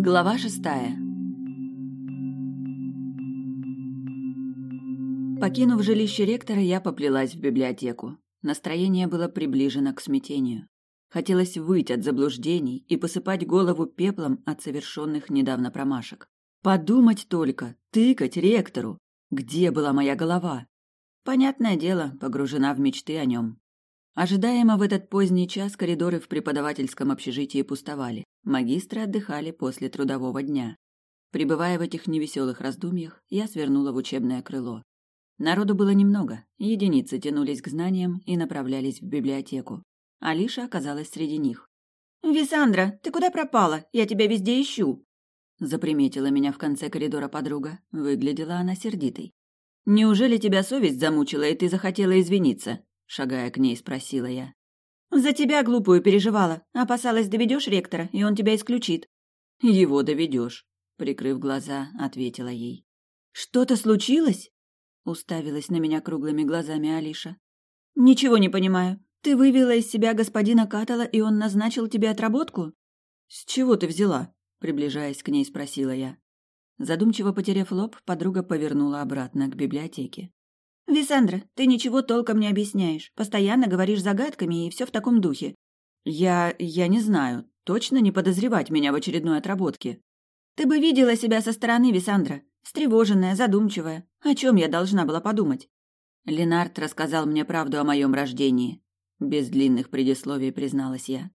Глава шестая Покинув жилище ректора, я поплелась в библиотеку. Настроение было приближено к смятению. Хотелось выйти от заблуждений и посыпать голову пеплом от совершенных недавно промашек. Подумать только, тыкать ректору. Где была моя голова? Понятное дело, погружена в мечты о нем. Ожидаемо в этот поздний час коридоры в преподавательском общежитии пустовали. Магистры отдыхали после трудового дня. Пребывая в этих невеселых раздумьях, я свернула в учебное крыло. Народу было немного, единицы тянулись к знаниям и направлялись в библиотеку. Алиша оказалась среди них. «Висандра, ты куда пропала? Я тебя везде ищу!» Заприметила меня в конце коридора подруга. Выглядела она сердитой. «Неужели тебя совесть замучила, и ты захотела извиниться?» Шагая к ней, спросила я. «За тебя глупую переживала. Опасалась, доведешь ректора, и он тебя исключит». «Его доведешь», — прикрыв глаза, ответила ей. «Что-то случилось?» Уставилась на меня круглыми глазами Алиша. «Ничего не понимаю. Ты вывела из себя господина Катала, и он назначил тебе отработку?» «С чего ты взяла?» Приближаясь к ней, спросила я. Задумчиво потеряв лоб, подруга повернула обратно к библиотеке. «Висандра, ты ничего толком не объясняешь. Постоянно говоришь загадками, и все в таком духе». «Я... я не знаю. Точно не подозревать меня в очередной отработке». «Ты бы видела себя со стороны, Висандра. Встревоженная, задумчивая. О чем я должна была подумать? Ленард рассказал мне правду о моем рождении. Без длинных предисловий призналась я.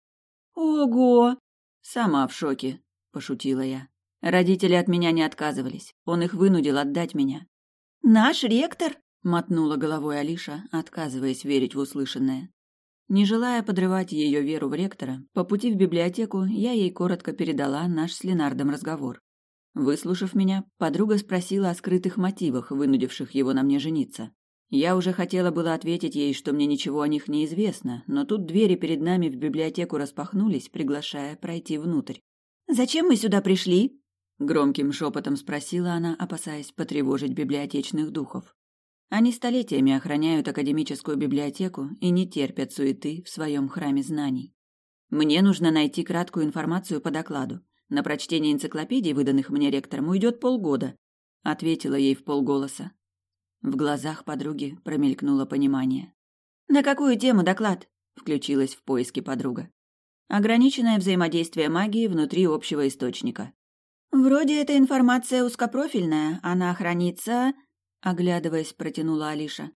Ого! Сама в шоке, пошутила я. Родители от меня не отказывались. Он их вынудил отдать меня. Наш ректор? Мотнула головой Алиша, отказываясь верить в услышанное. Не желая подрывать ее веру в ректора, по пути в библиотеку я ей коротко передала наш с Ленардом разговор. Выслушав меня, подруга спросила о скрытых мотивах, вынудивших его на мне жениться. Я уже хотела было ответить ей, что мне ничего о них не известно, но тут двери перед нами в библиотеку распахнулись, приглашая пройти внутрь. «Зачем мы сюда пришли?» Громким шепотом спросила она, опасаясь потревожить библиотечных духов. Они столетиями охраняют академическую библиотеку и не терпят суеты в своем храме знаний. Мне нужно найти краткую информацию по докладу. На прочтение энциклопедий, выданных мне ректором, уйдет полгода, ответила ей в полголоса. В глазах подруги промелькнуло понимание. На какую тему доклад? включилась в поиски подруга. Ограниченное взаимодействие магии внутри общего источника. Вроде эта информация узкопрофильная, она хранится, оглядываясь, протянула Алиша.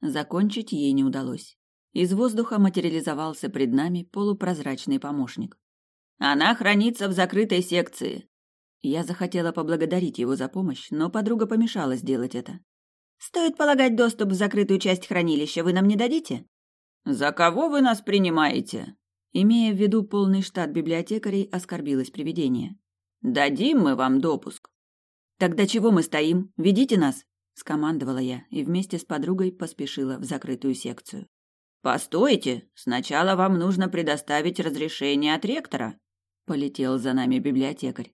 Закончить ей не удалось. Из воздуха материализовался пред нами полупрозрачный помощник. Она хранится в закрытой секции. Я захотела поблагодарить его за помощь, но подруга помешала сделать это. Стоит полагать доступ в закрытую часть хранилища, вы нам не дадите? За кого вы нас принимаете? Имея в виду полный штат библиотекарей, оскорбилось привидение. Дадим мы вам допуск. Тогда чего мы стоим? Ведите нас, скомандовала я и вместе с подругой поспешила в закрытую секцию. Постойте, сначала вам нужно предоставить разрешение от ректора, Полетел за нами библиотекарь.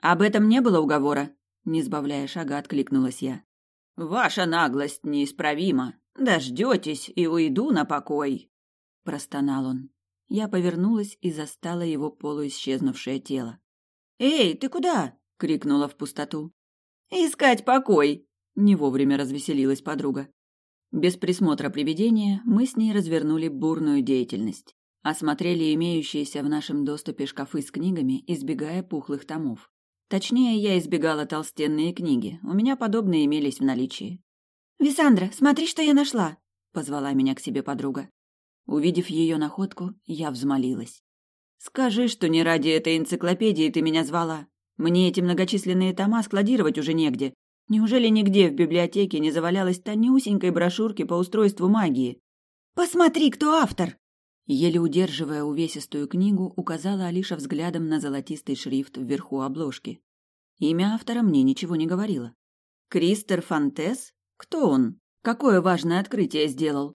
Об этом не было уговора, не сбавляя шага, откликнулась я. Ваша наглость неисправима. Дождетесь и уйду на покой, простонал он. Я повернулась и застала его полуисчезнувшее тело. Эй, ты куда? крикнула в пустоту. Искать покой. Не вовремя развеселилась подруга. Без присмотра привидения мы с ней развернули бурную деятельность. Осмотрели имеющиеся в нашем доступе шкафы с книгами, избегая пухлых томов. Точнее, я избегала толстенные книги. У меня подобные имелись в наличии. «Висандра, смотри, что я нашла!» — позвала меня к себе подруга. Увидев ее находку, я взмолилась. «Скажи, что не ради этой энциклопедии ты меня звала. Мне эти многочисленные тома складировать уже негде. Неужели нигде в библиотеке не завалялась тонюсенькой брошюрки по устройству магии?» «Посмотри, кто автор!» Еле удерживая увесистую книгу, указала Алиша взглядом на золотистый шрифт вверху обложки. Имя автора мне ничего не говорило. Кристер Фантес? Кто он? Какое важное открытие сделал?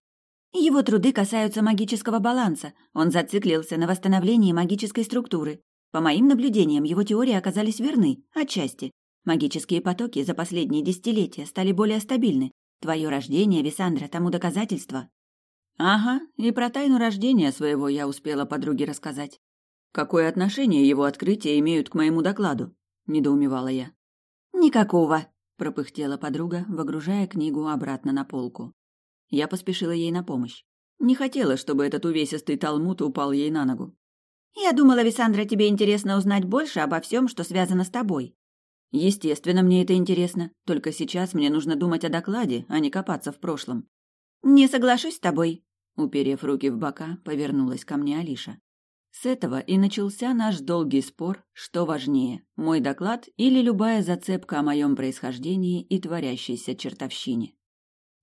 Его труды касаются магического баланса. Он зациклился на восстановлении магической структуры. По моим наблюдениям, его теории оказались верны, отчасти. Магические потоки за последние десятилетия стали более стабильны. Твое рождение, Висандра, тому доказательство. Ага, и про тайну рождения своего я успела подруге рассказать. Какое отношение его открытия имеют к моему докладу? недоумевала я. Никакого, пропыхтела подруга, выгружая книгу обратно на полку. Я поспешила ей на помощь. Не хотела, чтобы этот увесистый талмуд упал ей на ногу. «Я думала, Висандра, тебе интересно узнать больше обо всем, что связано с тобой». «Естественно, мне это интересно. Только сейчас мне нужно думать о докладе, а не копаться в прошлом». «Не соглашусь с тобой», — уперев руки в бока, повернулась ко мне Алиша. С этого и начался наш долгий спор, что важнее, мой доклад или любая зацепка о моем происхождении и творящейся чертовщине.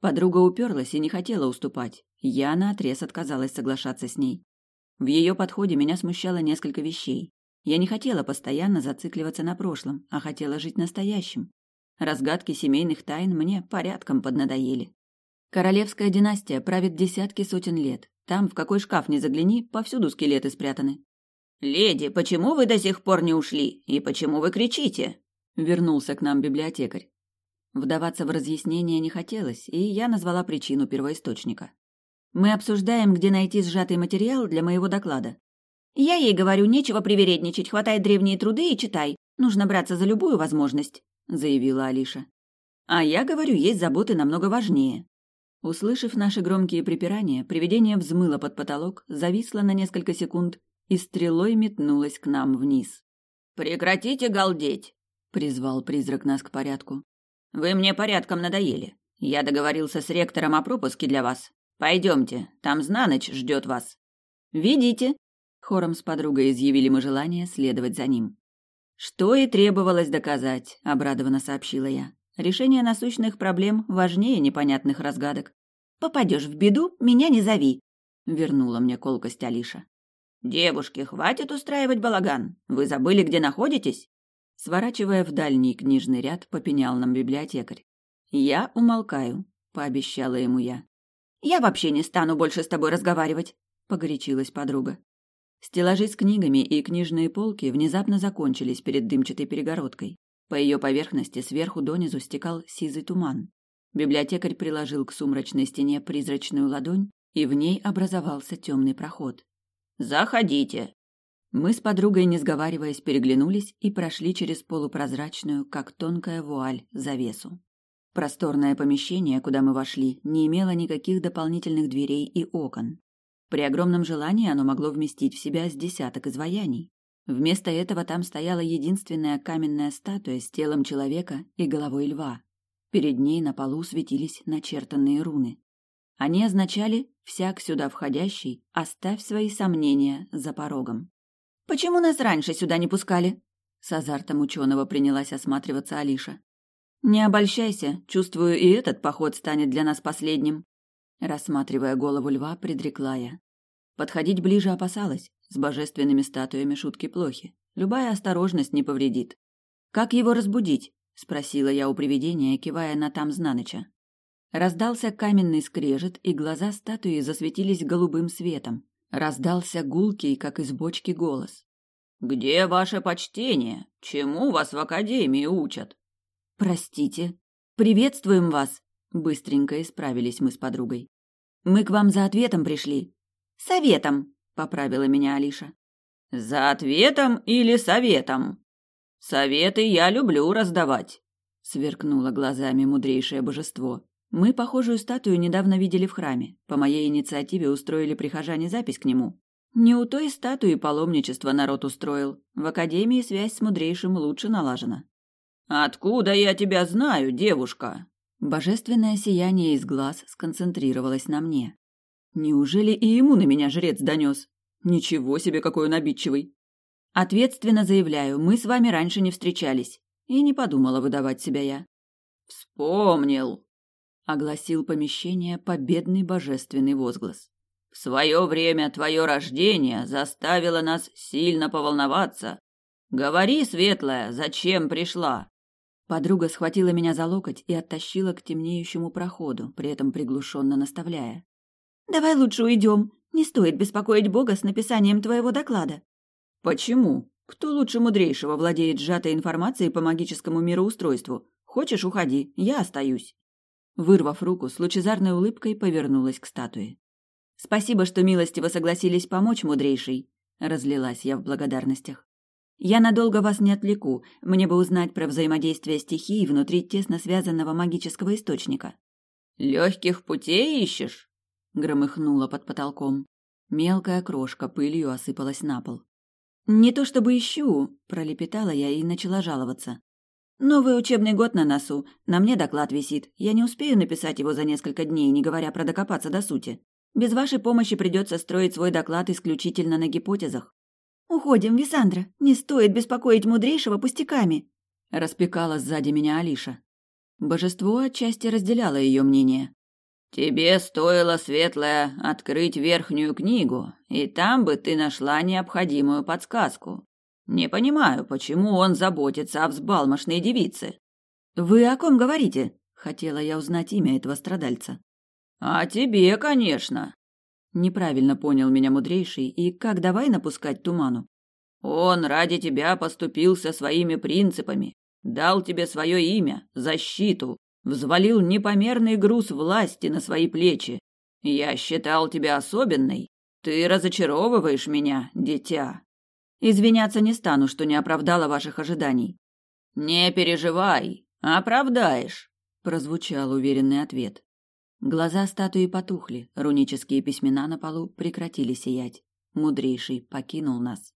Подруга уперлась и не хотела уступать. Я наотрез отказалась соглашаться с ней. В ее подходе меня смущало несколько вещей. Я не хотела постоянно зацикливаться на прошлом, а хотела жить настоящим. Разгадки семейных тайн мне порядком поднадоели. Королевская династия правит десятки сотен лет. Там, в какой шкаф не загляни, повсюду скелеты спрятаны. «Леди, почему вы до сих пор не ушли? И почему вы кричите?» Вернулся к нам библиотекарь. Вдаваться в разъяснение не хотелось, и я назвала причину первоисточника. Мы обсуждаем, где найти сжатый материал для моего доклада. Я ей говорю, нечего привередничать, хватай древние труды и читай. Нужно браться за любую возможность, заявила Алиша. А я говорю, есть заботы намного важнее. Услышав наши громкие припирания, привидение взмыло под потолок, зависло на несколько секунд и стрелой метнулось к нам вниз. «Прекратите галдеть!» — призвал призрак нас к порядку. «Вы мне порядком надоели. Я договорился с ректором о пропуске для вас. Пойдемте, там Знаныч ждет вас. Видите? Хором с подругой изъявили мы желание следовать за ним. Что и требовалось доказать, обрадованно сообщила я. Решение насущных проблем важнее непонятных разгадок. Попадешь в беду, меня не зови, вернула мне колкость Алиша. Девушки, хватит устраивать балаган. Вы забыли, где находитесь? Сворачивая в дальний книжный ряд, попенял нам библиотекарь. Я умолкаю, пообещала ему я. Я вообще не стану больше с тобой разговаривать, погорячилась подруга. Стеллажи с книгами и книжные полки внезапно закончились перед дымчатой перегородкой. По ее поверхности сверху донизу стекал сизый туман. Библиотекарь приложил к сумрачной стене призрачную ладонь, и в ней образовался темный проход. «Заходите!» Мы с подругой, не сговариваясь, переглянулись и прошли через полупрозрачную, как тонкая вуаль, завесу. Просторное помещение, куда мы вошли, не имело никаких дополнительных дверей и окон. При огромном желании оно могло вместить в себя с десяток изваяний. Вместо этого там стояла единственная каменная статуя с телом человека и головой льва. Перед ней на полу светились начертанные руны. Они означали «всяк сюда входящий, оставь свои сомнения за порогом». «Почему нас раньше сюда не пускали?» С азартом ученого принялась осматриваться Алиша. Не обольщайся, чувствую, и этот поход станет для нас последним. Рассматривая голову льва, предрекла я. Подходить ближе опасалась. С божественными статуями шутки плохи. Любая осторожность не повредит. Как его разбудить? спросила я у привидения, кивая на там Знаныча. Раздался каменный скрежет, и глаза статуи засветились голубым светом. Раздался гулкий, как из бочки, голос. «Где ваше почтение? Чему вас в академии учат?» «Простите. Приветствуем вас!» Быстренько исправились мы с подругой. «Мы к вам за ответом пришли». «Советом!» — поправила меня Алиша. «За ответом или советом?» «Советы я люблю раздавать», — сверкнуло глазами мудрейшее божество. Мы похожую статую недавно видели в храме. По моей инициативе устроили прихожане запись к нему. Не у той статуи паломничество народ устроил. В академии связь с мудрейшим лучше налажена. «Откуда я тебя знаю, девушка?» Божественное сияние из глаз сконцентрировалось на мне. Неужели и ему на меня жрец донес? Ничего себе, какой он обидчивый. Ответственно заявляю, мы с вами раньше не встречались. И не подумала выдавать себя я. «Вспомнил!» — огласил помещение победный божественный возглас. «В свое время твое рождение заставило нас сильно поволноваться. Говори, Светлая, зачем пришла?» Подруга схватила меня за локоть и оттащила к темнеющему проходу, при этом приглушенно наставляя. «Давай лучше уйдем. Не стоит беспокоить Бога с написанием твоего доклада». «Почему? Кто лучше мудрейшего владеет сжатой информацией по магическому мироустройству? Хочешь, уходи, я остаюсь». Вырвав руку, с лучезарной улыбкой повернулась к статуе. «Спасибо, что милостиво согласились помочь, мудрейший. разлилась я в благодарностях. Я надолго вас не отвлеку, мне бы узнать про взаимодействие стихий внутри тесно связанного магического источника. Легких путей ищешь? громыхнуло под потолком. Мелкая крошка пылью осыпалась на пол. «Не то чтобы ищу», — пролепетала я и начала жаловаться. «Новый учебный год на носу. На мне доклад висит. Я не успею написать его за несколько дней, не говоря про докопаться до сути. Без вашей помощи придется строить свой доклад исключительно на гипотезах». «Уходим, Висандра. Не стоит беспокоить мудрейшего пустяками», — распекала сзади меня Алиша. Божество отчасти разделяло ее мнение. «Тебе стоило, Светлая, открыть верхнюю книгу, и там бы ты нашла необходимую подсказку. Не понимаю, почему он заботится о взбалмошной девице». «Вы о ком говорите?» — хотела я узнать имя этого страдальца. «О тебе, конечно». Неправильно понял меня мудрейший, и как давай напускать туману. «Он ради тебя поступился своими принципами, дал тебе свое имя, защиту, взвалил непомерный груз власти на свои плечи. Я считал тебя особенной. Ты разочаровываешь меня, дитя. Извиняться не стану, что не оправдала ваших ожиданий. Не переживай, оправдаешь, прозвучал уверенный ответ. Глаза статуи потухли, рунические письмена на полу прекратили сиять. Мудрейший покинул нас.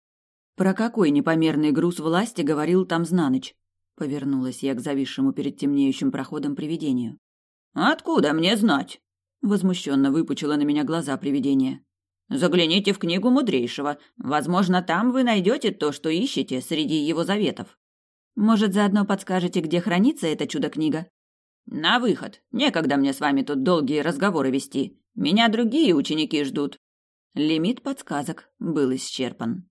Про какой непомерный груз власти говорил там Знаныч? Повернулась я к зависшему перед темнеющим проходом привидению. «Откуда мне знать?» Возмущенно выпучило на меня глаза привидение. «Загляните в книгу мудрейшего. Возможно, там вы найдете то, что ищете среди его заветов». «Может, заодно подскажете, где хранится эта чудо-книга?» «На выход. Некогда мне с вами тут долгие разговоры вести. Меня другие ученики ждут». Лимит подсказок был исчерпан.